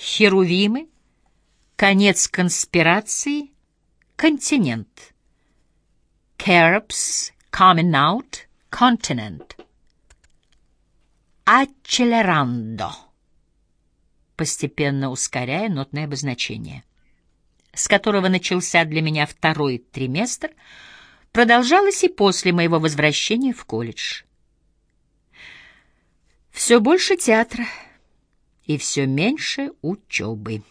Херувимы, конец конспирации, континент. Carobs coming out, continent. Accelerando. Постепенно ускоряя нотное обозначение, с которого начался для меня второй триместр, продолжалось и после моего возвращения в колледж. Все больше театра и все меньше учебы.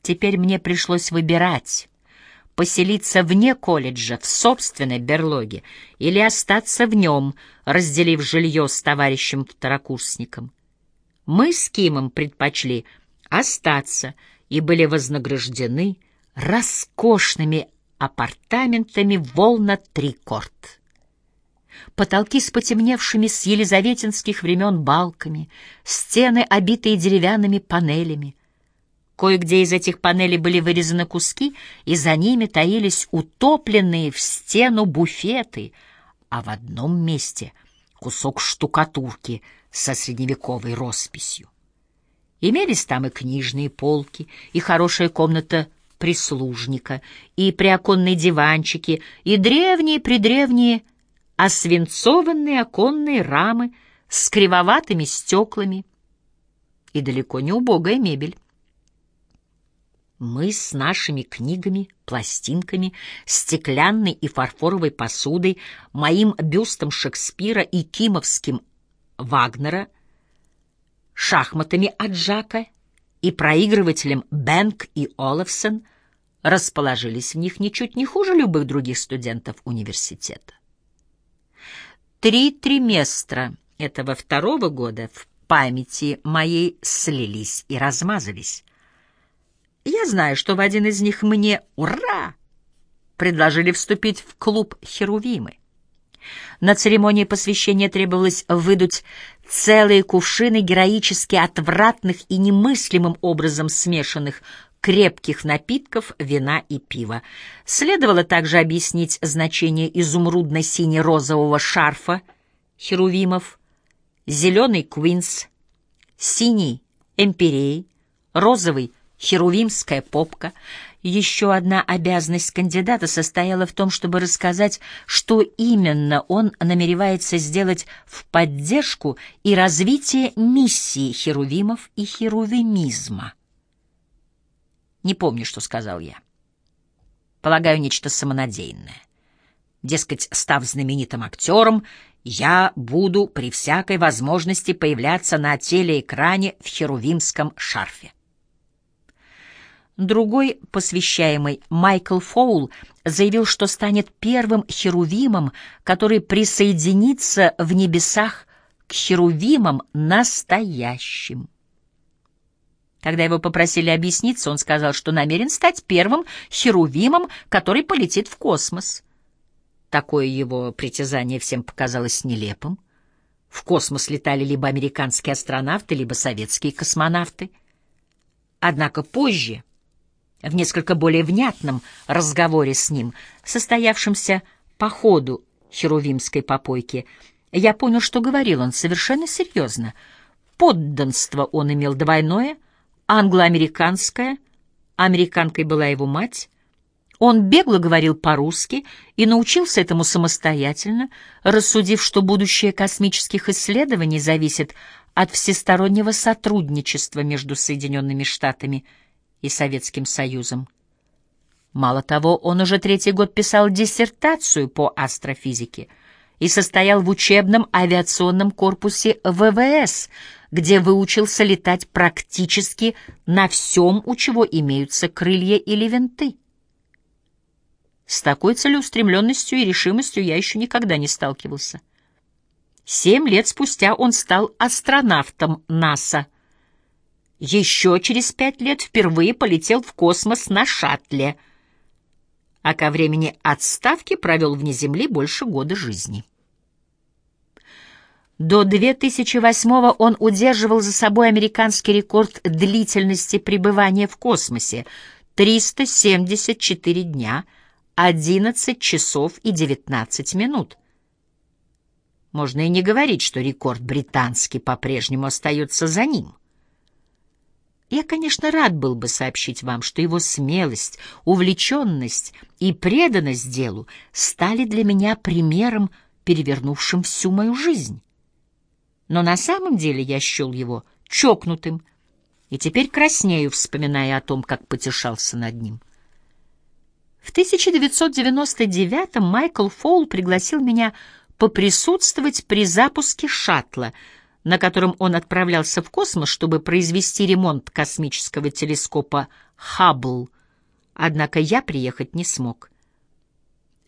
Теперь мне пришлось выбирать, поселиться вне колледжа, в собственной берлоге, или остаться в нем, разделив жилье с товарищем-второкурсником. Мы с Кимом предпочли остаться и были вознаграждены роскошными апартаментами «Волна-Трикорт» потолки с потемневшими с елизаветинских времен балками, стены, обитые деревянными панелями. Кое-где из этих панелей были вырезаны куски, и за ними таились утопленные в стену буфеты, а в одном месте кусок штукатурки со средневековой росписью. Имелись там и книжные полки, и хорошая комната прислужника, и приоконные диванчики, и древние-предревние освинцованные оконные рамы с кривоватыми стеклами и далеко не убогая мебель. Мы с нашими книгами, пластинками, стеклянной и фарфоровой посудой, моим бюстом Шекспира и кимовским Вагнера, шахматами от Жака и проигрывателем Бэнк и Олафсон расположились в них ничуть не хуже любых других студентов университета. Три триместра этого второго года в памяти моей слились и размазались. Я знаю, что в один из них мне «Ура!» предложили вступить в клуб Херувимы. На церемонии посвящения требовалось выдуть целые кувшины героически отвратных и немыслимым образом смешанных крепких напитков, вина и пива. Следовало также объяснить значение изумрудно-сине-розового шарфа херувимов, зеленый квинс, синий эмпирей, розовый херувимская попка. Еще одна обязанность кандидата состояла в том, чтобы рассказать, что именно он намеревается сделать в поддержку и развитие миссии херувимов и херувимизма. Не помню, что сказал я. Полагаю, нечто самонадеянное. Дескать, став знаменитым актером, я буду при всякой возможности появляться на телеэкране в херувимском шарфе. Другой, посвящаемый Майкл Фоул, заявил, что станет первым херувимом, который присоединится в небесах к херувимам настоящим. Когда его попросили объясниться, он сказал, что намерен стать первым херувимом, который полетит в космос. Такое его притязание всем показалось нелепым. В космос летали либо американские астронавты, либо советские космонавты. Однако позже, в несколько более внятном разговоре с ним, состоявшемся по ходу херувимской попойки, я понял, что говорил он совершенно серьезно. Подданство он имел двойное — англо-американская, американкой была его мать. Он бегло говорил по-русски и научился этому самостоятельно, рассудив, что будущее космических исследований зависит от всестороннего сотрудничества между Соединенными Штатами и Советским Союзом. Мало того, он уже третий год писал диссертацию по астрофизике и состоял в учебном авиационном корпусе ВВС — где выучился летать практически на всем, у чего имеются крылья или винты. С такой целеустремленностью и решимостью я еще никогда не сталкивался. Семь лет спустя он стал астронавтом НАСА. Еще через пять лет впервые полетел в космос на шаттле, а ко времени отставки провел вне Земли больше года жизни. До 2008 он удерживал за собой американский рекорд длительности пребывания в космосе — 374 дня, 11 часов и 19 минут. Можно и не говорить, что рекорд британский по-прежнему остается за ним. Я, конечно, рад был бы сообщить вам, что его смелость, увлеченность и преданность делу стали для меня примером, перевернувшим всю мою жизнь. Но на самом деле я счел его чокнутым, и теперь краснею, вспоминая о том, как потешался над ним. В 1999-м Майкл Фоул пригласил меня поприсутствовать при запуске шаттла, на котором он отправлялся в космос, чтобы произвести ремонт космического телескопа «Хаббл», однако я приехать не смог.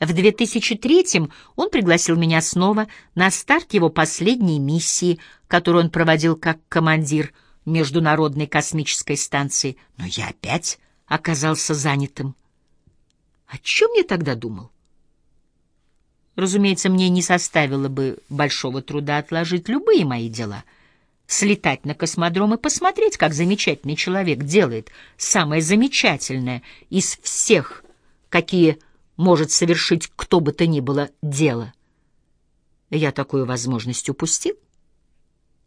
В 2003-м он пригласил меня снова на старт его последней миссии, которую он проводил как командир — Международной космической станции, но я опять оказался занятым. О чем я тогда думал? Разумеется, мне не составило бы большого труда отложить любые мои дела, слетать на космодром и посмотреть, как замечательный человек делает самое замечательное из всех, какие может совершить кто бы то ни было дело. Я такую возможность упустил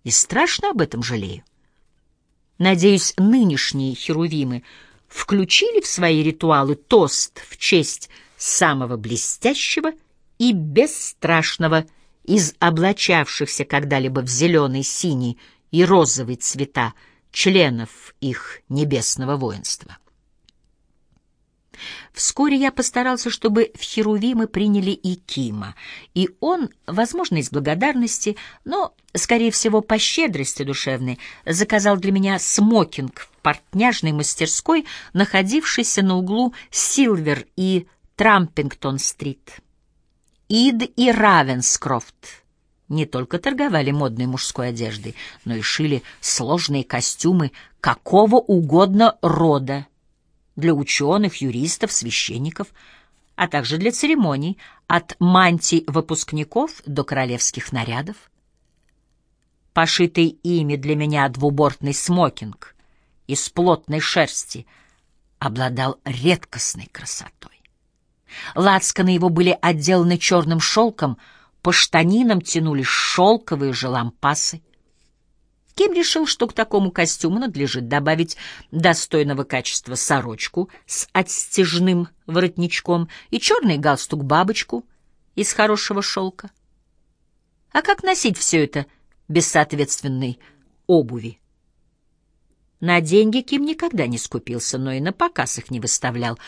и страшно об этом жалею. Надеюсь, нынешние херувимы включили в свои ритуалы тост в честь самого блестящего и бесстрашного из облачавшихся когда-либо в зеленый, синий и розовый цвета членов их небесного воинства. Вскоре я постарался, чтобы в Херувимы приняли и Кима, и он, возможно, из благодарности, но, скорее всего, по щедрости душевной, заказал для меня смокинг в портняжной мастерской, находившейся на углу Силвер и Трампингтон-стрит. Ид и Равенскрофт не только торговали модной мужской одеждой, но и шили сложные костюмы какого угодно рода для ученых, юристов, священников, а также для церемоний, от мантий выпускников до королевских нарядов. Пошитый ими для меня двубортный смокинг из плотной шерсти обладал редкостной красотой. Лацканы его были отделаны черным шелком, по штанинам тянулись шелковые же лампасы. Ким решил, что к такому костюму надлежит добавить достойного качества сорочку с отстежным воротничком и черный галстук-бабочку из хорошего шелка. А как носить все это без соответственной обуви? На деньги Ким никогда не скупился, но и на показ их не выставлял.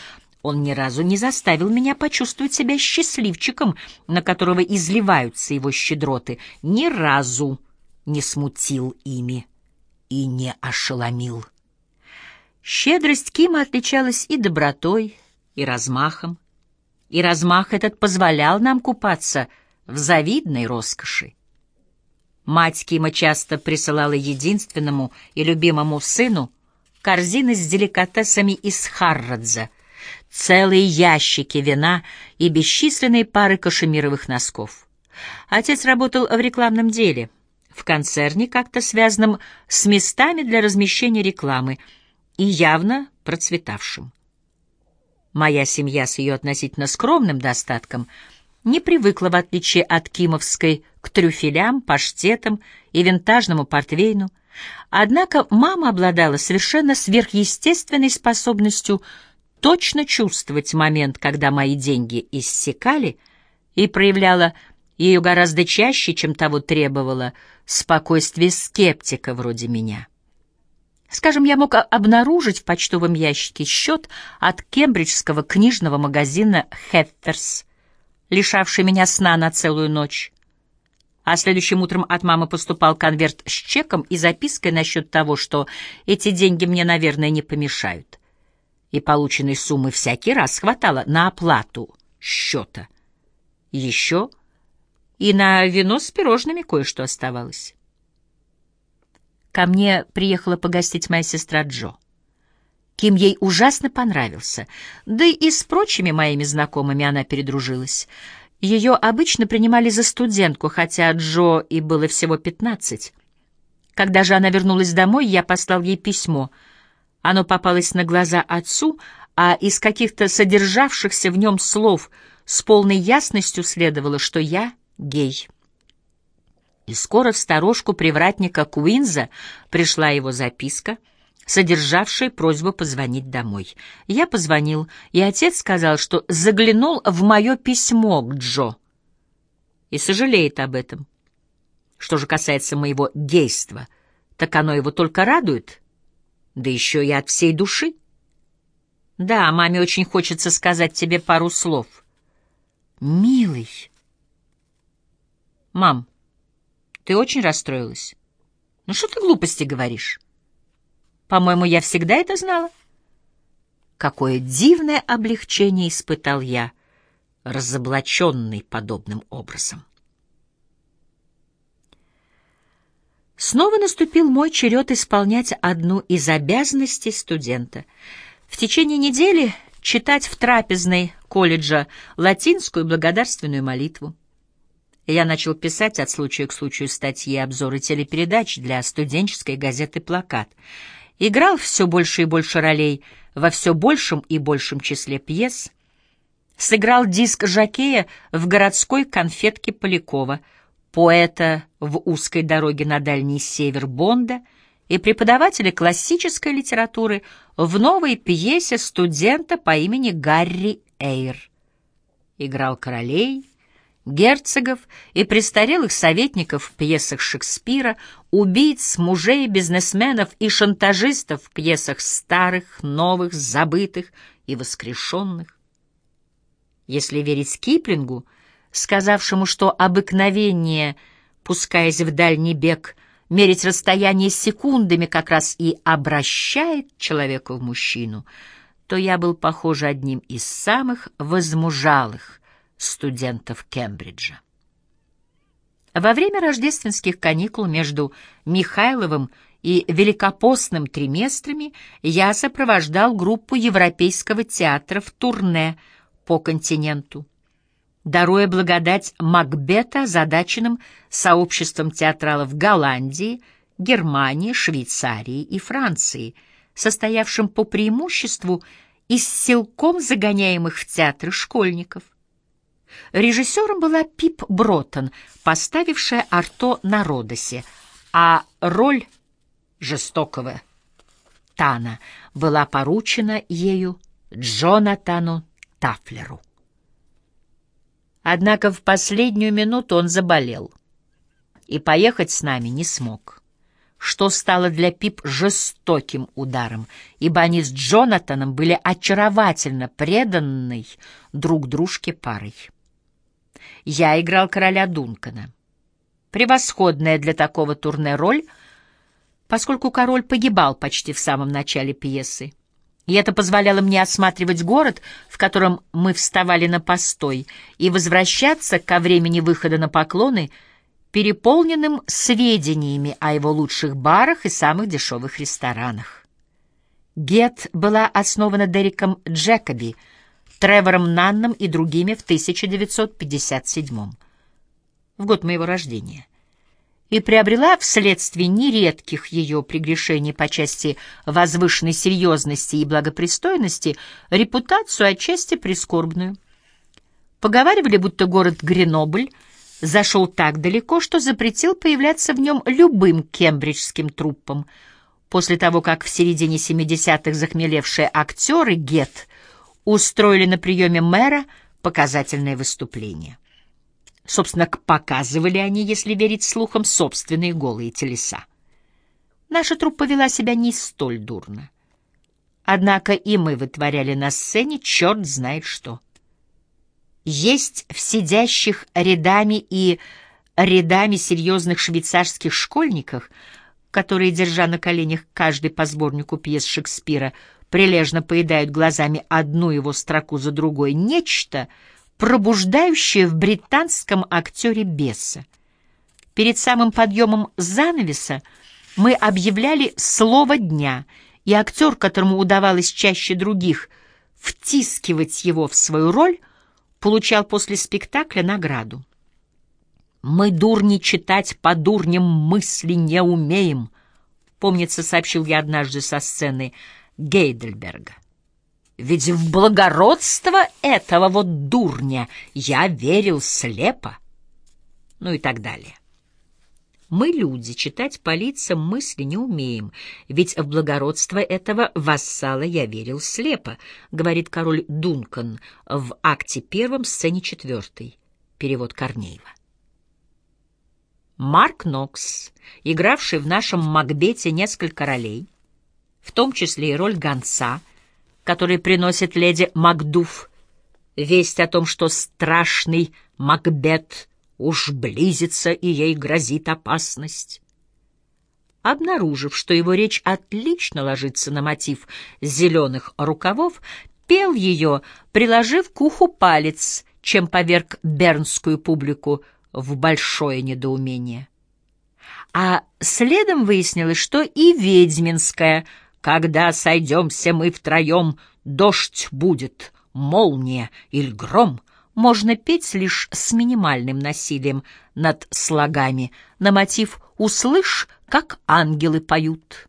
Он ни разу не заставил меня почувствовать себя счастливчиком, на которого изливаются его щедроты. Ни разу не смутил ими и не ошеломил. Щедрость Кима отличалась и добротой, и размахом, и размах этот позволял нам купаться в завидной роскоши. Мать Кима часто присылала единственному и любимому сыну корзины с деликатесами из Харрадза, целые ящики вина и бесчисленные пары кашемировых носков. Отец работал в рекламном деле — в концерне, как-то связанном с местами для размещения рекламы и явно процветавшим. Моя семья с ее относительно скромным достатком не привыкла, в отличие от кимовской, к трюфелям, паштетам и винтажному портвейну, однако мама обладала совершенно сверхъестественной способностью точно чувствовать момент, когда мои деньги иссякали, и проявляла ее гораздо чаще, чем того требовало спокойствие скептика вроде меня. Скажем, я мог обнаружить в почтовом ящике счет от кембриджского книжного магазина «Хефферс», лишавший меня сна на целую ночь. А следующим утром от мамы поступал конверт с чеком и запиской насчет того, что эти деньги мне, наверное, не помешают. И полученной суммы всякий раз хватало на оплату счета. Еще и на вино с пирожными кое-что оставалось. Ко мне приехала погостить моя сестра Джо. Ким ей ужасно понравился, да и с прочими моими знакомыми она передружилась. Ее обычно принимали за студентку, хотя Джо и было всего пятнадцать. Когда же она вернулась домой, я послал ей письмо. Оно попалось на глаза отцу, а из каких-то содержавшихся в нем слов с полной ясностью следовало, что я гей. И скоро в сторожку привратника Куинза пришла его записка, содержавшее просьбу позвонить домой. Я позвонил, и отец сказал, что заглянул в мое письмо к Джо и сожалеет об этом. Что же касается моего гейства, так оно его только радует, да еще и от всей души. Да, маме очень хочется сказать тебе пару слов. Милый. Мам, ты очень расстроилась? Ну что ты глупости говоришь? По-моему, я всегда это знала. Какое дивное облегчение испытал я, разоблаченный подобным образом. Снова наступил мой черед исполнять одну из обязанностей студента. В течение недели читать в трапезной колледжа латинскую благодарственную молитву. Я начал писать от случая к случаю статьи, обзоры телепередач для студенческой газеты «Плакат». Играл все больше и больше ролей во все большем и большем числе пьес. Сыграл диск Жакея в городской конфетке Полякова, поэта в узкой дороге на дальний север Бонда и преподавателя классической литературы в новой пьесе студента по имени Гарри Эйр. Играл королей, герцогов и престарелых советников в пьесах Шекспира, убийц, мужей, бизнесменов и шантажистов в пьесах старых, новых, забытых и воскрешенных. Если верить Киплингу, сказавшему, что обыкновение, пускаясь в дальний бег, мерить расстояние секундами как раз и обращает человека в мужчину, то я был, похоже, одним из самых возмужалых, студентов Кембриджа. Во время рождественских каникул между Михайловым и Великопостным триместрами я сопровождал группу Европейского театра в турне по континенту, даруя благодать Макбета задаченным сообществом театралов Голландии, Германии, Швейцарии и Франции, состоявшим по преимуществу из силком загоняемых в театры школьников. Режиссером была Пип Броттон, поставившая Арто на Родосе, а роль жестокого Тана была поручена ею Джонатану Тафлеру. Однако в последнюю минуту он заболел и поехать с нами не смог, что стало для Пип жестоким ударом, ибо они с Джонатаном были очаровательно преданной друг дружке парой. Я играл короля Дункана. Превосходная для такого турне роль, поскольку король погибал почти в самом начале пьесы. И это позволяло мне осматривать город, в котором мы вставали на постой, и возвращаться ко времени выхода на поклоны, переполненным сведениями о его лучших барах и самых дешевых ресторанах. Гет была основана Дериком Джекоби — Тревором Нанном и другими в 1957 в год моего рождения, и приобрела вследствие нередких ее прегрешений по части возвышенной серьезности и благопристойности репутацию отчасти прискорбную. Поговаривали, будто город Гренобль зашел так далеко, что запретил появляться в нем любым кембриджским труппам. После того, как в середине 70-х захмелевшие актеры Гетт устроили на приеме мэра показательное выступление. Собственно, показывали они, если верить слухам, собственные голые телеса. Наша труппа вела себя не столь дурно. Однако и мы вытворяли на сцене черт знает что. Есть в сидящих рядами и рядами серьезных швейцарских школьниках, которые, держа на коленях каждый по сборнику пьес Шекспира, прилежно поедают глазами одну его строку за другой, нечто, пробуждающее в британском актере беса. Перед самым подъемом занавеса мы объявляли «слово дня», и актер, которому удавалось чаще других втискивать его в свою роль, получал после спектакля награду. «Мы, дурни, читать по дурням мысли не умеем», — помнится, сообщил я однажды со сцены — Гейдельберга. Ведь в благородство этого вот дурня я верил слепо. Ну и так далее. Мы, люди, читать по лицам мысли не умеем, ведь в благородство этого вассала я верил слепо, говорит король Дункан в акте первом, сцене четвертой. Перевод Корнеева. Марк Нокс, игравший в нашем Макбете несколько ролей, в том числе и роль гонца, который приносит леди Макдуф весть о том, что страшный Макбет Уж близится, и ей грозит опасность. Обнаружив, что его речь отлично ложится на мотив зеленых рукавов, пел ее, приложив к уху палец, чем поверг бернскую публику в большое недоумение. А следом выяснилось, что и ведьминская «Когда сойдемся мы втроем, дождь будет, молния или гром», можно петь лишь с минимальным насилием над слогами на мотив «Услышь, как ангелы поют».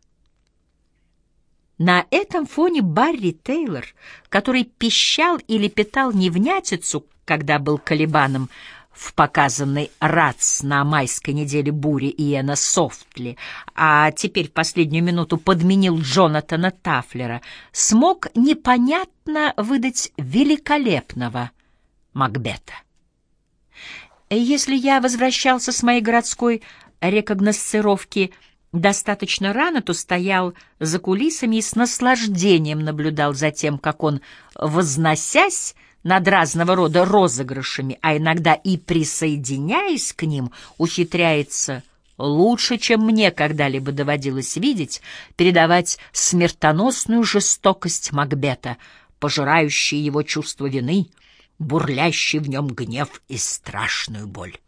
На этом фоне Барри Тейлор, который пищал или питал невнятицу, когда был колебаном в показанной РАЦ на майской неделе бури Иэна Софтли, а теперь в последнюю минуту подменил Джонатана Тафлера, смог непонятно выдать великолепного — Макбета. Если я возвращался с моей городской рекогносцировки достаточно рано, то стоял за кулисами и с наслаждением наблюдал за тем, как он, возносясь над разного рода розыгрышами, а иногда и присоединяясь к ним, ухитряется лучше, чем мне когда-либо доводилось видеть, передавать смертоносную жестокость Макбета, пожирающие его чувство вины — бурлящий в нем гнев и страшную боль.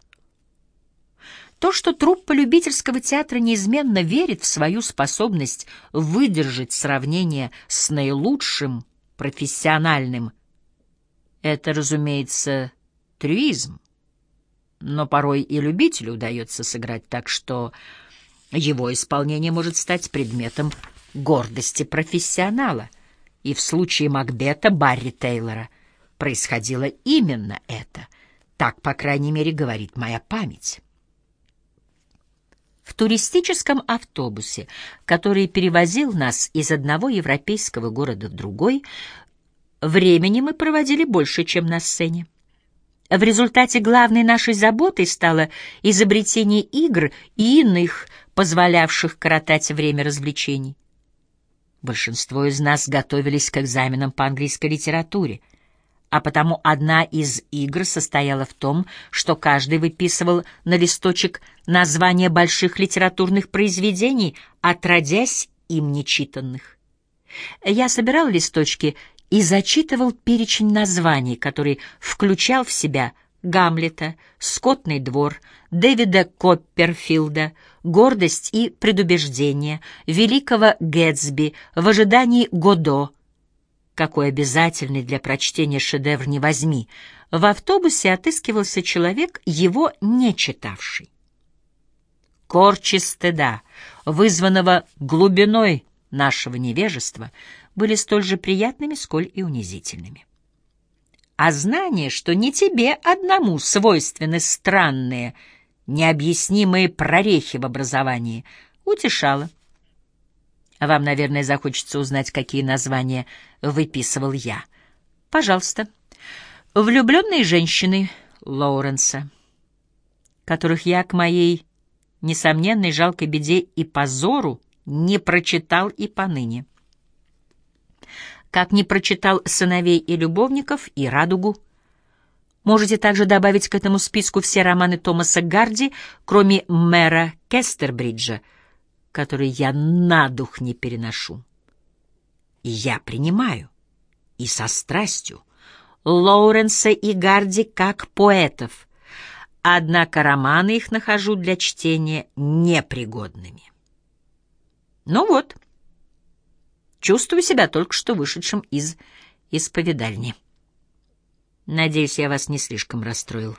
То, что труппа любительского театра неизменно верит в свою способность выдержать сравнение с наилучшим профессиональным, это, разумеется, трюизм. Но порой и любителю удается сыграть так, что его исполнение может стать предметом гордости профессионала. И в случае Макбета Барри Тейлора — происходило именно это. Так, по крайней мере, говорит моя память. В туристическом автобусе, который перевозил нас из одного европейского города в другой, времени мы проводили больше, чем на сцене. В результате главной нашей заботой стало изобретение игр и иных, позволявших коротать время развлечений. Большинство из нас готовились к экзаменам по английской литературе — а потому одна из игр состояла в том, что каждый выписывал на листочек названия больших литературных произведений, отродясь им нечитанных. Я собирал листочки и зачитывал перечень названий, который включал в себя Гамлета, Скотный двор, Дэвида Копперфилда, Гордость и предубеждение, Великого Гэтсби, В ожидании Годо, какой обязательный для прочтения шедевр не возьми, в автобусе отыскивался человек, его не читавший. Корчи стыда, вызванного глубиной нашего невежества, были столь же приятными, сколь и унизительными. А знание, что не тебе одному свойственны странные, необъяснимые прорехи в образовании, утешало. Вам, наверное, захочется узнать, какие названия выписывал я. Пожалуйста. Влюбленные женщины Лоуренса, которых я к моей несомненной жалкой беде и позору не прочитал и поныне. Как не прочитал «Сыновей и любовников» и «Радугу». Можете также добавить к этому списку все романы Томаса Гарди, кроме «Мэра Кестербриджа», который я на дух не переношу. Я принимаю, и со страстью, Лоуренса и Гарди как поэтов, однако романы их нахожу для чтения непригодными. Ну вот, чувствую себя только что вышедшим из исповедальни. Надеюсь, я вас не слишком расстроил.